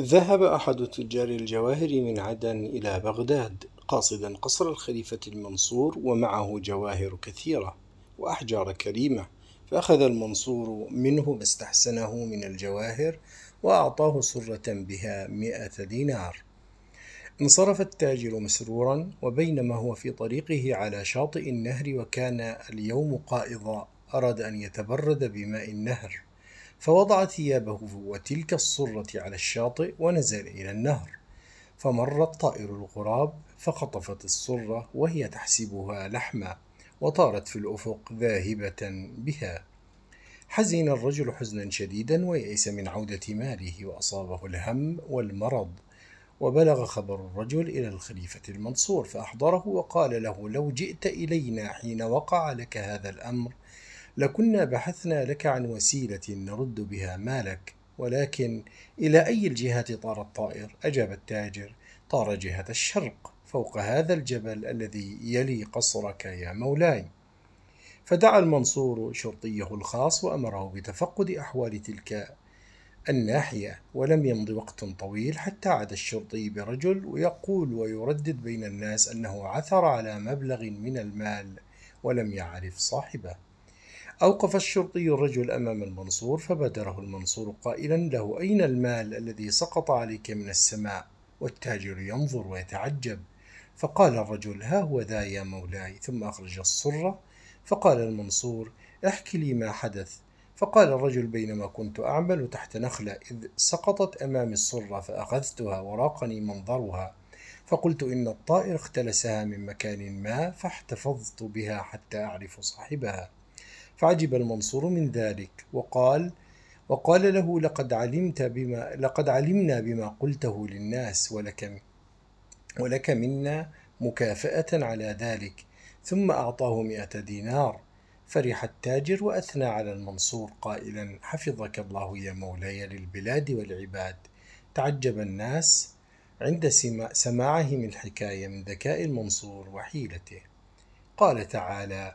ذهب أحد تجار الجواهر من عدن إلى بغداد قاصدا قصر الخليفة المنصور ومعه جواهر كثيرة وأحجار كريمة فأخذ المنصور منه ما استحسنه من الجواهر وأعطاه سرة بها مئة دينار. انصرف التاجر مسرورا وبينما هو في طريقه على شاطئ النهر وكان اليوم قائضا أراد أن يتبرد بماء النهر. فوضع ثيابه وتلك الصرة على الشاطئ ونزل إلى النهر. فمر الطائر الغراب فخطفت الصرة وهي تحسبها لحما وطارت في الأفق ذاهبة بها. حزن الرجل حزنا شديدا ويئس من عودة ماله وأصابه الهم والمرض. وبلغ خبر الرجل إلى الخليفة المنصور فأحضره وقال له لو جئت إلينا حين وقع لك هذا الأمر لكنا بحثنا لك عن وسيلة نرد بها مالك ولكن إلى أي الجهات طار الطائر؟ أجاب التاجر طار جهة الشرق فوق هذا الجبل الذي يلي قصرك يا مولاي فدعا المنصور شرطيه الخاص وأمره بتفقد أحوال تلك الناحية ولم يمض وقت طويل حتى عاد الشرطي برجل ويقول ويردد بين الناس أنه عثر على مبلغ من المال ولم يعرف صاحبه أوقف الشرطي الرجل أمام المنصور فبادره المنصور قائلا له أين المال الذي سقط عليك من السماء؟ والتاجر ينظر ويتعجب. فقال الرجل ها هو ذا يا مولاي. ثم أخرج الصرة فقال المنصور احكي لي ما حدث. فقال الرجل بينما كنت أعمل تحت نخلة إذ سقطت أمامي الصرة فأخذتها وراقني منظرها. فقلت إن الطائر اختلسها من مكان ما فاحتفظت بها حتى أعرف صاحبها. فعجب المنصور من ذلك وقال وقال له لقد علمت بما لقد علمنا بما قلته للناس ولك ولك منا مكافأة على ذلك ثم أعطاه مئة دينار. فرح التاجر وأثنى على المنصور قائلا حفظك الله يا مولاي للبلاد والعباد. تعجب الناس عند سماعهم الحكاية من ذكاء المنصور وحيلته. قال تعالى